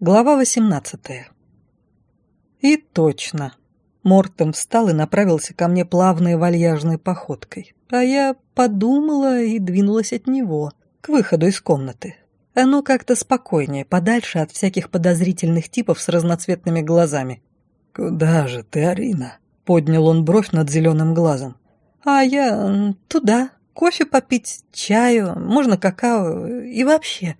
Глава 18 И точно. Мортом встал и направился ко мне плавной вальяжной походкой. А я подумала и двинулась от него, к выходу из комнаты. Оно как-то спокойнее, подальше от всяких подозрительных типов с разноцветными глазами. «Куда же ты, Арина?» — поднял он бровь над зеленым глазом. «А я туда. Кофе попить, чаю, можно какао и вообще...»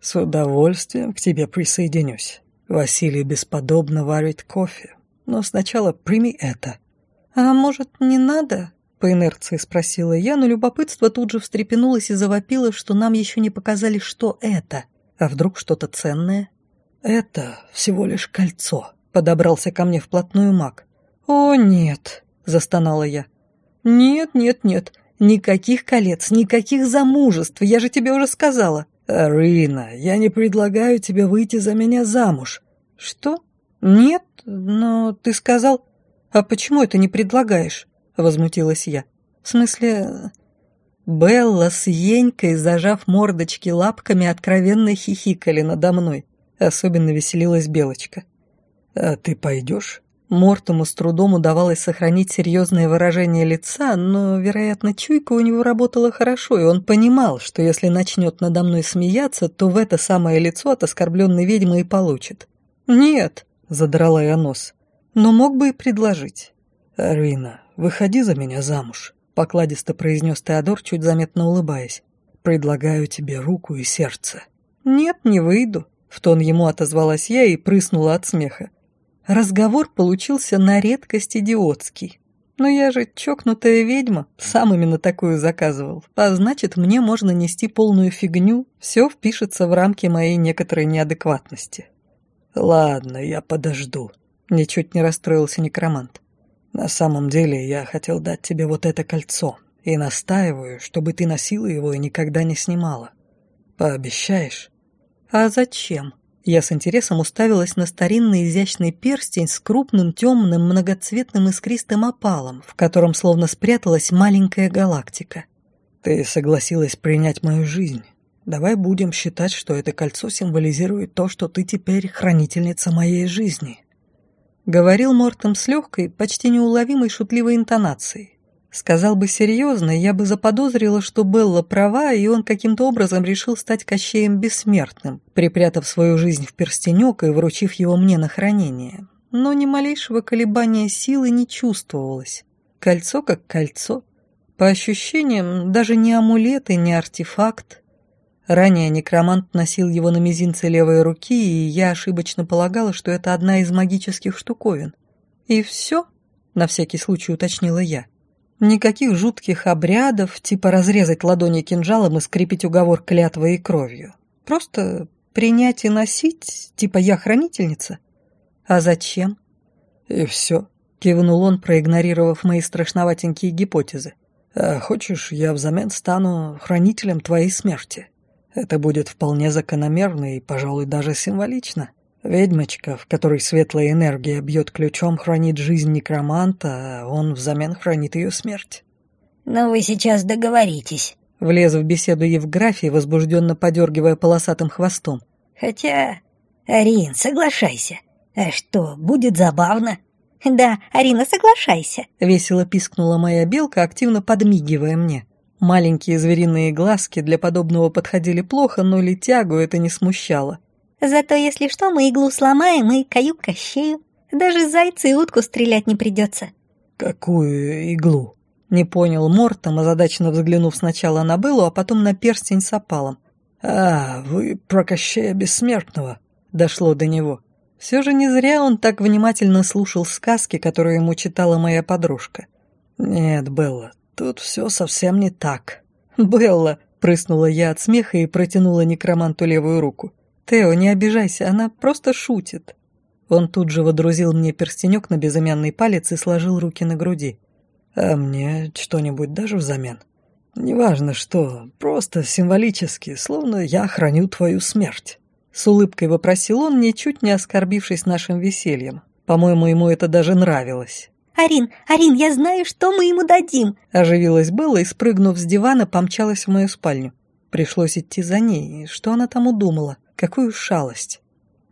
«С удовольствием к тебе присоединюсь. Василий бесподобно варит кофе. Но сначала прими это». «А может, не надо?» — по инерции спросила я, но любопытство тут же встрепенулось и завопило, что нам еще не показали, что это. А вдруг что-то ценное? «Это всего лишь кольцо», — подобрался ко мне вплотную маг. «О, нет», — застонала я. «Нет, нет, нет, никаких колец, никаких замужеств, я же тебе уже сказала». «Арина, я не предлагаю тебе выйти за меня замуж». «Что? Нет, но ты сказал...» «А почему это не предлагаешь?» — возмутилась я. «В смысле...» Белла с Енькой, зажав мордочки лапками, откровенно хихикали надо мной. Особенно веселилась Белочка. «А ты пойдешь?» Мортому с трудом удавалось сохранить серьезное выражение лица, но, вероятно, чуйка у него работала хорошо, и он понимал, что если начнет надо мной смеяться, то в это самое лицо от оскорбленной ведьмы и получит. «Нет», — задрала я нос, — «но мог бы и предложить». «Арина, выходи за меня замуж», — покладисто произнес Теодор, чуть заметно улыбаясь. «Предлагаю тебе руку и сердце». «Нет, не выйду», — в тон ему отозвалась я и прыснула от смеха. Разговор получился на редкость идиотский. Но я же чокнутая ведьма, сам именно такую заказывал. А значит, мне можно нести полную фигню, все впишется в рамки моей некоторой неадекватности. «Ладно, я подожду», — ничуть не расстроился некромант. «На самом деле я хотел дать тебе вот это кольцо и настаиваю, чтобы ты носила его и никогда не снимала. Пообещаешь?» «А зачем?» Я с интересом уставилась на старинный изящный перстень с крупным темным многоцветным искристым опалом, в котором словно спряталась маленькая галактика. «Ты согласилась принять мою жизнь. Давай будем считать, что это кольцо символизирует то, что ты теперь хранительница моей жизни». Говорил Мортом с легкой, почти неуловимой шутливой интонацией. Сказал бы серьезно, я бы заподозрила, что Белла права, и он каким-то образом решил стать Кощеем Бессмертным, припрятав свою жизнь в перстенек и вручив его мне на хранение. Но ни малейшего колебания силы не чувствовалось. Кольцо как кольцо. По ощущениям, даже не амулет и не артефакт. Ранее некромант носил его на мизинце левой руки, и я ошибочно полагала, что это одна из магических штуковин. «И все?» — на всякий случай уточнила я. Никаких жутких обрядов, типа разрезать ладони кинжалом и скрепить уговор клятвой и кровью. Просто принять и носить, типа я хранительница. А зачем? И все, кивнул он, проигнорировав мои страшноватенькие гипотезы. А хочешь, я взамен стану хранителем твоей смерти? Это будет вполне закономерно и, пожалуй, даже символично. Ведьмочка, в которой светлая энергия бьет ключом, хранит жизнь некроманта, а он взамен хранит ее смерть. «Но вы сейчас договоритесь», — влез в беседу Евграфий, возбужденно подергивая полосатым хвостом. «Хотя, Арин, соглашайся. А что, будет забавно?» «Да, Арина, соглашайся», — весело пискнула моя белка, активно подмигивая мне. Маленькие звериные глазки для подобного подходили плохо, но летягу это не смущало. Зато, если что, мы иглу сломаем и каю кощею. Даже зайца и утку стрелять не придется. Какую иглу? Не понял Мортом, озадаченно взглянув сначала на Беллу, а потом на перстень с опалом. «А, вы про Кощея Бессмертного?» Дошло до него. Все же не зря он так внимательно слушал сказки, которые ему читала моя подружка. «Нет, Белла, тут все совсем не так». «Белла!» — прыснула я от смеха и протянула некроманту левую руку. «Тео, не обижайся, она просто шутит». Он тут же водрузил мне перстенек на безымянный палец и сложил руки на груди. «А мне что-нибудь даже взамен? Неважно что, просто символически, словно я храню твою смерть». С улыбкой вопросил он, ничуть не оскорбившись нашим весельем. По-моему, ему это даже нравилось. «Арин, Арин, я знаю, что мы ему дадим!» Оживилась Белла и, спрыгнув с дивана, помчалась в мою спальню. Пришлось идти за ней. Что она там удумала? Какую шалость.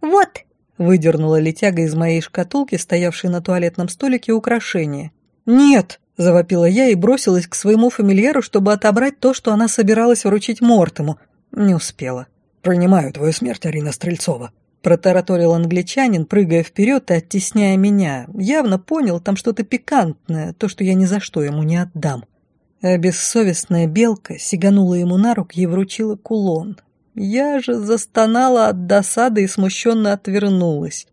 Вот!» Выдернула летяга из моей шкатулки, стоявшей на туалетном столике, украшение. «Нет!» – завопила я и бросилась к своему фамильяру, чтобы отобрать то, что она собиралась вручить Мортему. Не успела. «Принимаю твою смерть, Арина Стрельцова», – протараторил англичанин, прыгая вперед и оттесняя меня. Явно понял, там что-то пикантное, то, что я ни за что ему не отдам. А бессовестная белка сиганула ему на руки и вручила кулон. Я же застонала от досады и смущенно отвернулась.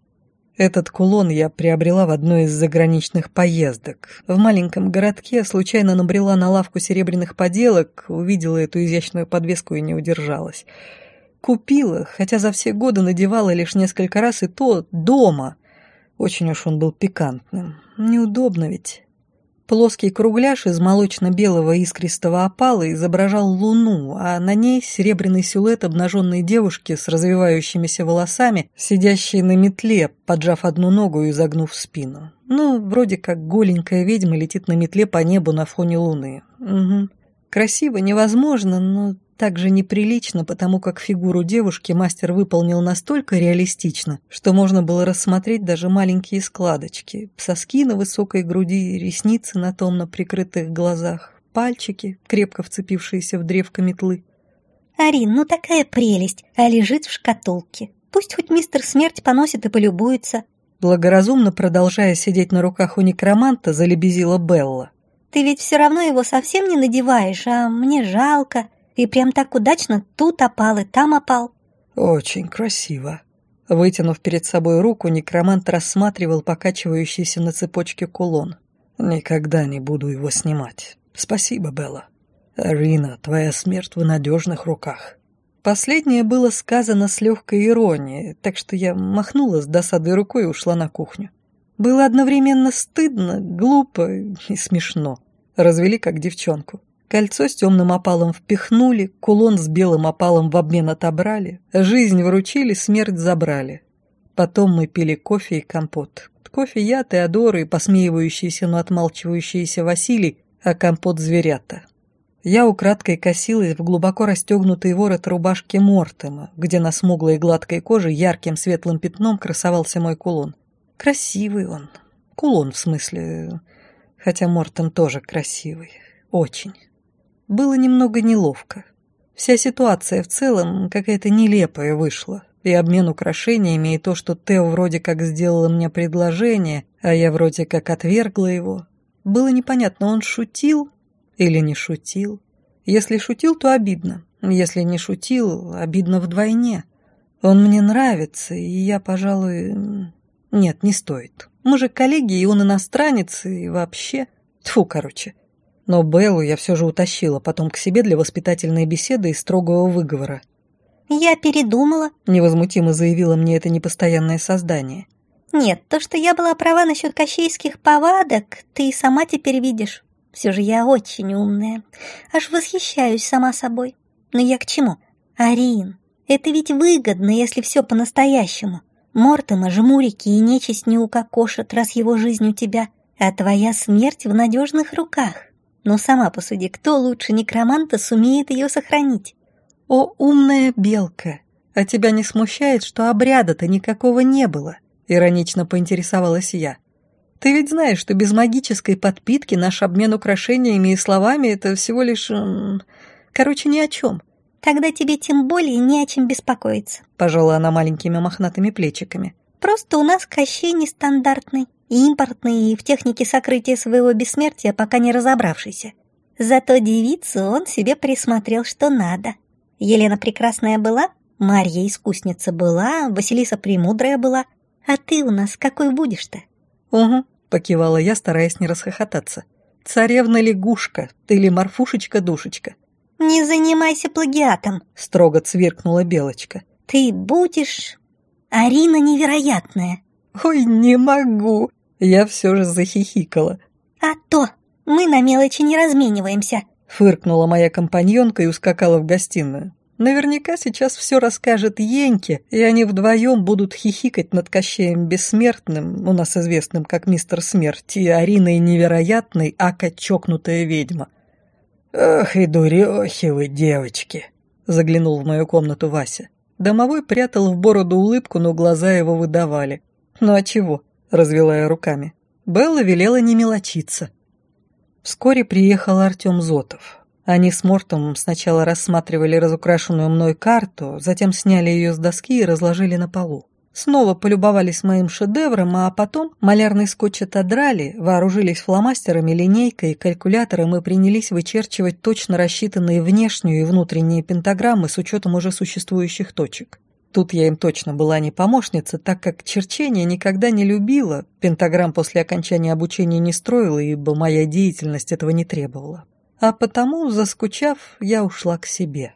Этот кулон я приобрела в одной из заграничных поездок. В маленьком городке случайно набрела на лавку серебряных поделок, увидела эту изящную подвеску и не удержалась. Купила, хотя за все годы надевала лишь несколько раз и то дома. Очень уж он был пикантным. Неудобно ведь. Плоский кругляш из молочно-белого искристого опала изображал луну, а на ней серебряный силуэт обнаженной девушки с развивающимися волосами, сидящей на метле, поджав одну ногу и загнув спину. Ну, вроде как голенькая ведьма летит на метле по небу на фоне луны. Угу. Красиво невозможно, но также неприлично, потому как фигуру девушки мастер выполнил настолько реалистично, что можно было рассмотреть даже маленькие складочки, соски на высокой груди, ресницы на томно прикрытых глазах, пальчики, крепко вцепившиеся в древко метлы. «Арин, ну такая прелесть, а лежит в шкатулке. Пусть хоть мистер Смерть поносит и полюбуется». Благоразумно продолжая сидеть на руках у некроманта, залебезила Белла. «Ты ведь все равно его совсем не надеваешь, а мне жалко. И прям так удачно тут опал и там опал. Очень красиво. Вытянув перед собой руку, некромант рассматривал покачивающийся на цепочке кулон. Никогда не буду его снимать. Спасибо, Белла. Арина, твоя смерть в надежных руках. Последнее было сказано с легкой иронией, так что я махнула с досадой рукой и ушла на кухню. Было одновременно стыдно, глупо и смешно. Развели как девчонку. Кольцо с темным опалом впихнули, кулон с белым опалом в обмен отобрали, жизнь вручили, смерть забрали. Потом мы пили кофе и компот. Кофе я, Теодора и посмеивающийся, но отмалчивающийся Василий, а компот зверята. Я украдкой косилась в глубоко расстегнутый ворот рубашки Мортема, где на смуглой гладкой коже ярким светлым пятном красовался мой кулон. Красивый он. Кулон, в смысле. Хотя Мортем тоже красивый. Очень было немного неловко. Вся ситуация в целом какая-то нелепая вышла. И обмен украшениями, и то, что Тео вроде как сделала мне предложение, а я вроде как отвергла его. Было непонятно, он шутил или не шутил. Если шутил, то обидно. Если не шутил, обидно вдвойне. Он мне нравится, и я, пожалуй... Нет, не стоит. Мы же коллеги, и он иностранец, и вообще... Тьфу, короче. Но Беллу я все же утащила потом к себе для воспитательной беседы и строгого выговора. «Я передумала», — невозмутимо заявила мне это непостоянное создание. «Нет, то, что я была права насчет кощейских повадок, ты и сама теперь видишь. Все же я очень умная. Аж восхищаюсь сама собой. Но я к чему? Арин, это ведь выгодно, если все по-настоящему. Мортема жмурики и нечисть не укокошат, раз его жизнь у тебя, а твоя смерть в надежных руках. Но сама посуди, кто лучше некроманта сумеет ее сохранить? О, умная белка! А тебя не смущает, что обряда-то никакого не было? Иронично поинтересовалась я. Ты ведь знаешь, что без магической подпитки наш обмен украшениями и словами — это всего лишь... Короче, ни о чем. Тогда тебе тем более не о чем беспокоиться. Пожала она маленькими мохнатыми плечиками. Просто у нас Кощей нестандартный и импортный, и в технике сокрытия своего бессмертия пока не разобравшийся. Зато девицу он себе присмотрел, что надо. Елена Прекрасная была, Марья Искусница была, Василиса Премудрая была. А ты у нас какой будешь-то? Угу, покивала я, стараясь не расхохотаться. Царевна-лягушка, ты ли Марфушечка-душечка? Не занимайся плагиатом, строго цвиркнула Белочка. Ты будешь Арина невероятная. Ой, не могу, я все же захихикала. «А то! Мы на мелочи не размениваемся!» Фыркнула моя компаньонка и ускакала в гостиную. Наверняка сейчас все расскажет Еньке, и они вдвоем будут хихикать над Кощеем Бессмертным, у нас известным как Мистер Смерть, и Ариной Невероятной, ака чокнутая ведьма. «Ох и дурехи вы, девочки!» — заглянул в мою комнату Вася. Домовой прятал в бороду улыбку, но глаза его выдавали. «Ну а чего?» — развела я руками. Белла велела не мелочиться. Вскоре приехал Артем Зотов. Они с Мортом сначала рассматривали разукрашенную мной карту, затем сняли ее с доски и разложили на полу. Снова полюбовались моим шедевром, а потом малярный скотч отодрали, вооружились фломастерами, линейкой калькулятором и принялись вычерчивать точно рассчитанные внешнюю и внутренние пентаграммы с учетом уже существующих точек. Тут я им точно была не помощница, так как черчение никогда не любила, пентаграмм после окончания обучения не строила, ибо моя деятельность этого не требовала. А потому, заскучав, я ушла к себе.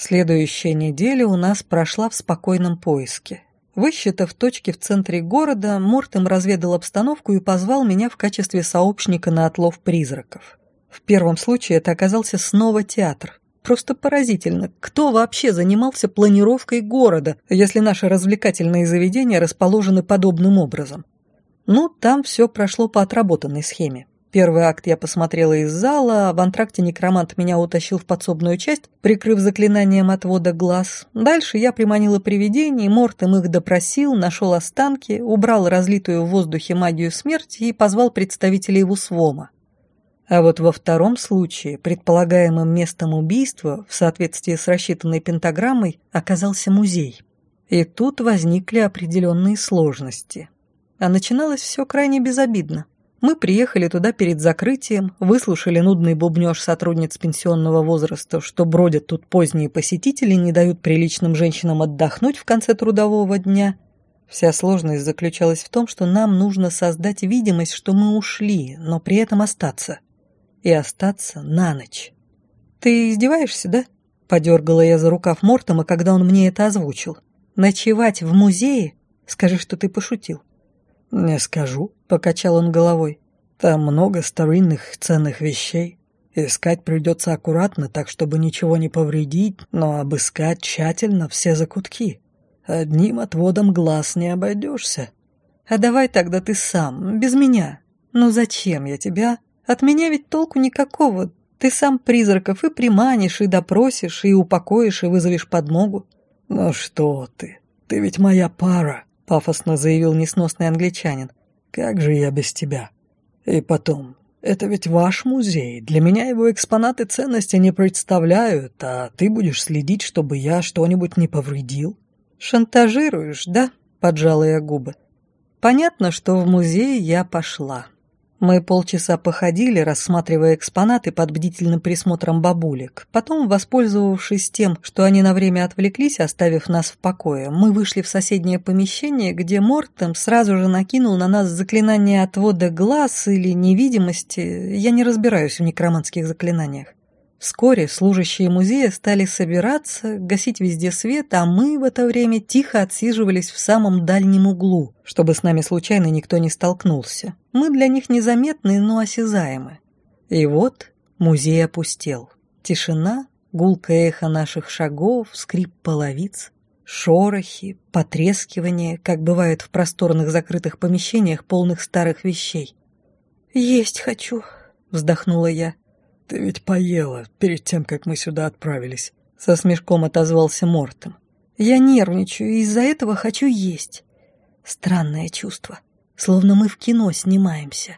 Следующая неделя у нас прошла в спокойном поиске. Высчитав точки в центре города, Мортем разведал обстановку и позвал меня в качестве сообщника на отлов призраков. В первом случае это оказался снова театр. Просто поразительно, кто вообще занимался планировкой города, если наши развлекательные заведения расположены подобным образом. Ну, там все прошло по отработанной схеме. Первый акт я посмотрела из зала, а в антракте некромант меня утащил в подсобную часть, прикрыв заклинанием отвода глаз. Дальше я приманила привидений, Мортем их допросил, нашел останки, убрал разлитую в воздухе магию смерти и позвал представителей Вусвома. А вот во втором случае предполагаемым местом убийства, в соответствии с рассчитанной пентаграммой, оказался музей. И тут возникли определенные сложности. А начиналось все крайне безобидно. Мы приехали туда перед закрытием, выслушали нудный бубнёж сотрудниц пенсионного возраста, что бродят тут поздние посетители, не дают приличным женщинам отдохнуть в конце трудового дня. Вся сложность заключалась в том, что нам нужно создать видимость, что мы ушли, но при этом остаться. И остаться на ночь. «Ты издеваешься, да?» — подергала я за рукав Мортома, когда он мне это озвучил. «Ночевать в музее? Скажи, что ты пошутил». «Не скажу», — покачал он головой. «Там много старинных ценных вещей. Искать придется аккуратно, так чтобы ничего не повредить, но обыскать тщательно все закутки. Одним отводом глаз не обойдешься». «А давай тогда ты сам, без меня. Ну зачем я тебя? От меня ведь толку никакого. Ты сам призраков и приманишь, и допросишь, и упокоишь, и вызовешь подмогу». «Ну что ты, ты ведь моя пара пафосно заявил несносный англичанин. «Как же я без тебя? И потом, это ведь ваш музей. Для меня его экспонаты ценности не представляют, а ты будешь следить, чтобы я что-нибудь не повредил». «Шантажируешь, да?» – поджала я губы. «Понятно, что в музей я пошла. Мы полчаса походили, рассматривая экспонаты под бдительным присмотром бабулек. Потом, воспользовавшись тем, что они на время отвлеклись, оставив нас в покое, мы вышли в соседнее помещение, где Мортем сразу же накинул на нас заклинание отвода глаз или невидимости. Я не разбираюсь в некроманских заклинаниях. Вскоре служащие музея стали собираться, гасить везде свет, а мы в это время тихо отсиживались в самом дальнем углу, чтобы с нами случайно никто не столкнулся. Мы для них незаметны, но осязаемы. И вот музей опустел. Тишина, гулкое эхо наших шагов, скрип половиц, шорохи, потрескивание, как бывает в просторных закрытых помещениях, полных старых вещей. «Есть хочу», — вздохнула я. «Ты ведь поела перед тем, как мы сюда отправились», — со смешком отозвался Мортом. «Я нервничаю и из-за этого хочу есть. Странное чувство, словно мы в кино снимаемся.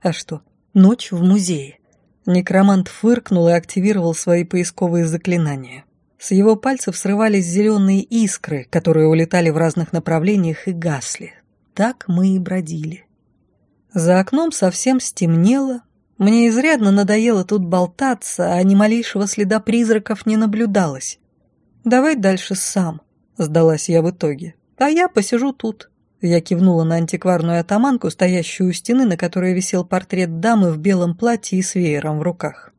А что, ночь в музее?» Некромант фыркнул и активировал свои поисковые заклинания. С его пальцев срывались зеленые искры, которые улетали в разных направлениях и гасли. Так мы и бродили. За окном совсем стемнело, мне изрядно надоело тут болтаться, а ни малейшего следа призраков не наблюдалось. «Давай дальше сам», — сдалась я в итоге. «А я посижу тут». Я кивнула на антикварную атаманку, стоящую у стены, на которой висел портрет дамы в белом платье и с веером в руках.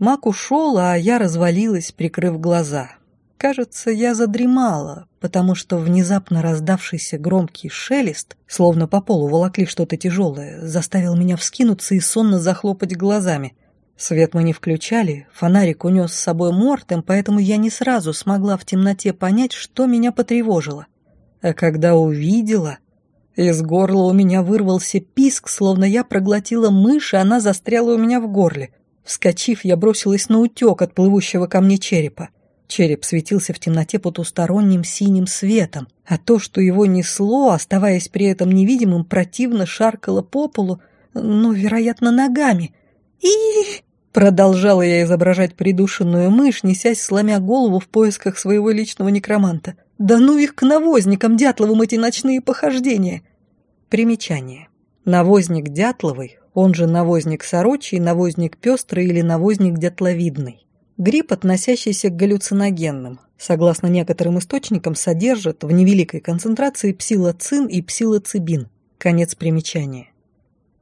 Мак ушел, а я развалилась, прикрыв глаза. Кажется, я задремала, потому что внезапно раздавшийся громкий шелест, словно по полу волокли что-то тяжелое, заставил меня вскинуться и сонно захлопать глазами. Свет мы не включали, фонарик унес с собой Мортем, поэтому я не сразу смогла в темноте понять, что меня потревожило. А когда увидела... Из горла у меня вырвался писк, словно я проглотила мышь, и она застряла у меня в горле. Вскочив, я бросилась на утек от плывущего ко мне черепа. Череп светился в темноте потусторонним синим светом, а то, что его несло, оставаясь при этом невидимым, противно шаркало по полу, ну, вероятно, ногами. И продолжала я изображать придушенную мышь, несясь, сломя голову в поисках своего личного некроманта. Да ну их к навозникам Дятловым эти ночные похождения. Примечание. Навозник Дятловый, он же навозник сорочий, навозник пестрый или навозник дятловидный. Гриб, относящийся к галлюциногенным, согласно некоторым источникам, содержит в невеликой концентрации псилоцин и псилоцибин. Конец примечания.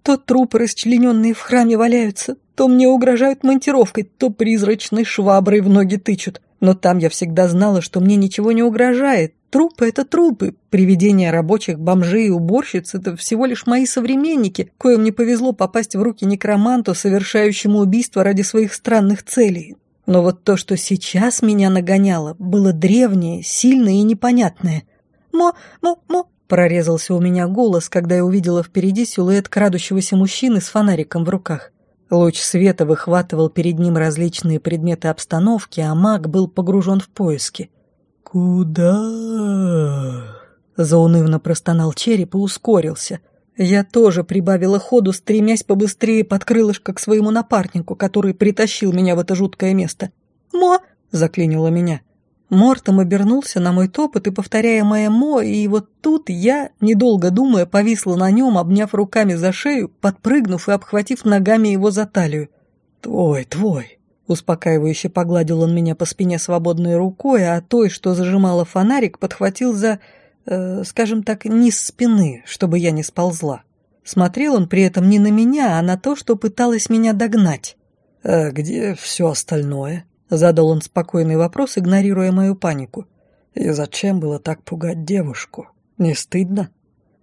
То трупы, расчлененные в храме, валяются, то мне угрожают монтировкой, то призрачной шваброй в ноги тычут. Но там я всегда знала, что мне ничего не угрожает. Трупы — это трупы. Привидения рабочих, бомжей и уборщиц — это всего лишь мои современники, коим не повезло попасть в руки некроманту, совершающему убийство ради своих странных целей. Но вот то, что сейчас меня нагоняло, было древнее, сильное и непонятное. «Мо-мо-мо!» — прорезался у меня голос, когда я увидела впереди силуэт крадущегося мужчины с фонариком в руках. Луч света выхватывал перед ним различные предметы обстановки, а маг был погружен в поиски. «Куда?» — заунывно простонал череп и ускорился — я тоже прибавила ходу, стремясь побыстрее под крылышко к своему напарнику, который притащил меня в это жуткое место. «Мо!» — заклинило меня. Мортом обернулся на мой топот и, повторяя мое «мо», и вот тут я, недолго думая, повисла на нем, обняв руками за шею, подпрыгнув и обхватив ногами его за талию. «Твой, твой!» Успокаивающе погладил он меня по спине свободной рукой, а той, что зажимала фонарик, подхватил за э, скажем так, низ спины, чтобы я не сползла. Смотрел он при этом не на меня, а на то, что пыталась меня догнать. «А где все остальное?» — задал он спокойный вопрос, игнорируя мою панику. «И зачем было так пугать девушку? Не стыдно?»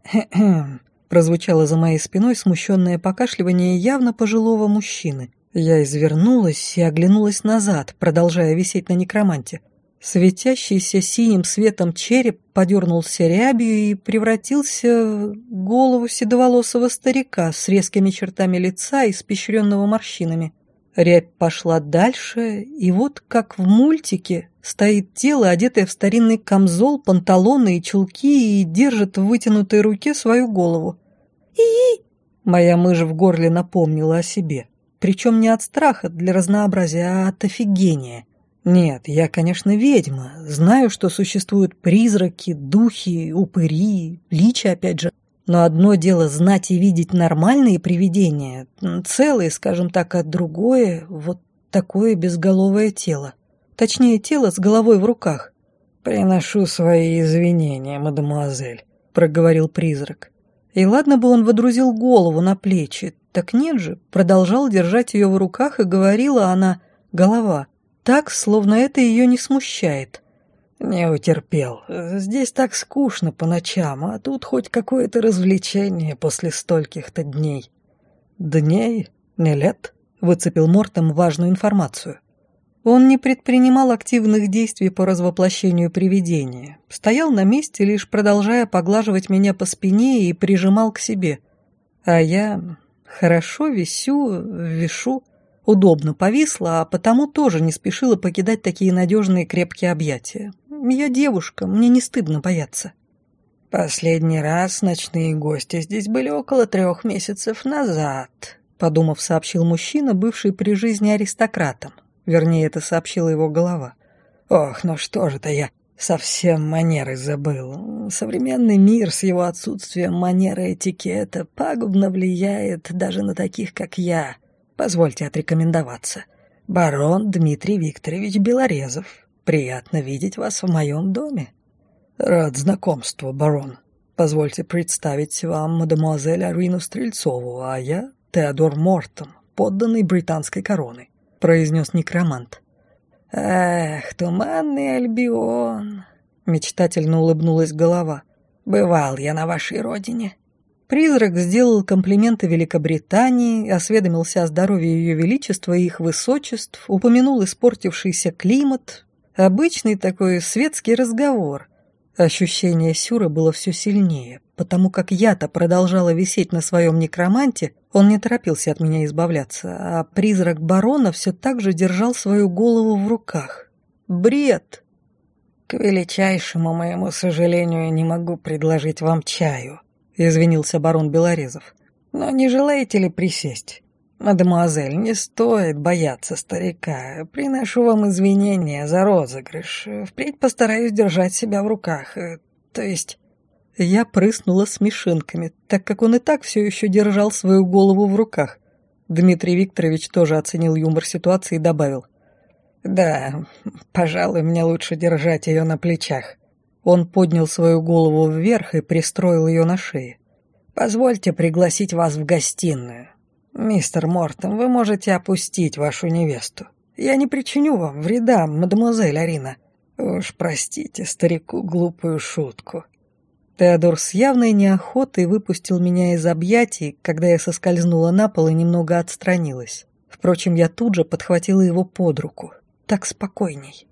«Хе-хе», — прозвучало за моей спиной смущенное покашливание явно пожилого мужчины. Я извернулась и оглянулась назад, продолжая висеть на некроманте. Светящийся синим светом череп подернулся рябью и превратился в голову седоволосого старика с резкими чертами лица, испещренного морщинами. Рябь пошла дальше, и вот как в мультике стоит тело, одетое в старинный камзол, панталоны и чулки, и держит в вытянутой руке свою голову. и Моя мышь в горле напомнила о себе. Причем не от страха для разнообразия, а от офигения. Нет, я, конечно, ведьма. Знаю, что существуют призраки, духи, упыри, личи, опять же. Но одно дело знать и видеть нормальные привидения, целые, скажем так, а другое — вот такое безголовое тело. Точнее, тело с головой в руках. «Приношу свои извинения, мадемуазель», — проговорил призрак. И ладно бы он водрузил голову на плечи, так нет же, продолжал держать ее в руках, и говорила она «голова» так, словно это ее не смущает. «Не утерпел. Здесь так скучно по ночам, а тут хоть какое-то развлечение после стольких-то дней». «Дней? Не лет?» — выцепил Мортом важную информацию. Он не предпринимал активных действий по развоплощению привидения. Стоял на месте, лишь продолжая поглаживать меня по спине и прижимал к себе. А я хорошо висю, вишу, удобно повисла, а потому тоже не спешила покидать такие надежные крепкие объятия. Я девушка, мне не стыдно бояться. Последний раз ночные гости здесь были около трех месяцев назад, подумав, сообщил мужчина, бывший при жизни аристократом. Вернее, это сообщила его голова. Ох, ну что же-то я совсем манеры забыл. Современный мир с его отсутствием манеры этикета пагубно влияет даже на таких, как я. Позвольте отрекомендоваться. Барон Дмитрий Викторович Белорезов. Приятно видеть вас в моем доме. Рад знакомству, барон. Позвольте представить вам мадемуазель Арину Стрельцову, а я Теодор Мортон, подданный британской короны, произнес некромант. Эх, туманный Альбион, мечтательно улыбнулась голова. Бывал я на вашей родине. Призрак сделал комплименты Великобритании, осведомился о здоровье Ее Величества и их высочеств, упомянул испортившийся климат. Обычный такой светский разговор. Ощущение Сюра было все сильнее, потому как я-то продолжала висеть на своем некроманте, он не торопился от меня избавляться, а призрак барона все так же держал свою голову в руках. Бред!» «К величайшему моему сожалению не могу предложить вам чаю», — извинился барон Белорезов. «Но не желаете ли присесть? Мадемуазель, не стоит бояться старика. Приношу вам извинения за розыгрыш. Впредь постараюсь держать себя в руках. То есть...» Я прыснула смешинками, так как он и так все еще держал свою голову в руках. Дмитрий Викторович тоже оценил юмор ситуации и добавил. «Да, пожалуй, мне лучше держать ее на плечах». Он поднял свою голову вверх и пристроил ее на шее. «Позвольте пригласить вас в гостиную. Мистер Мортон, вы можете опустить вашу невесту. Я не причиню вам вреда, мадемуазель Арина. Уж простите старику глупую шутку». Теодор с явной неохотой выпустил меня из объятий, когда я соскользнула на пол и немного отстранилась. Впрочем, я тут же подхватила его под руку. Так спокойней.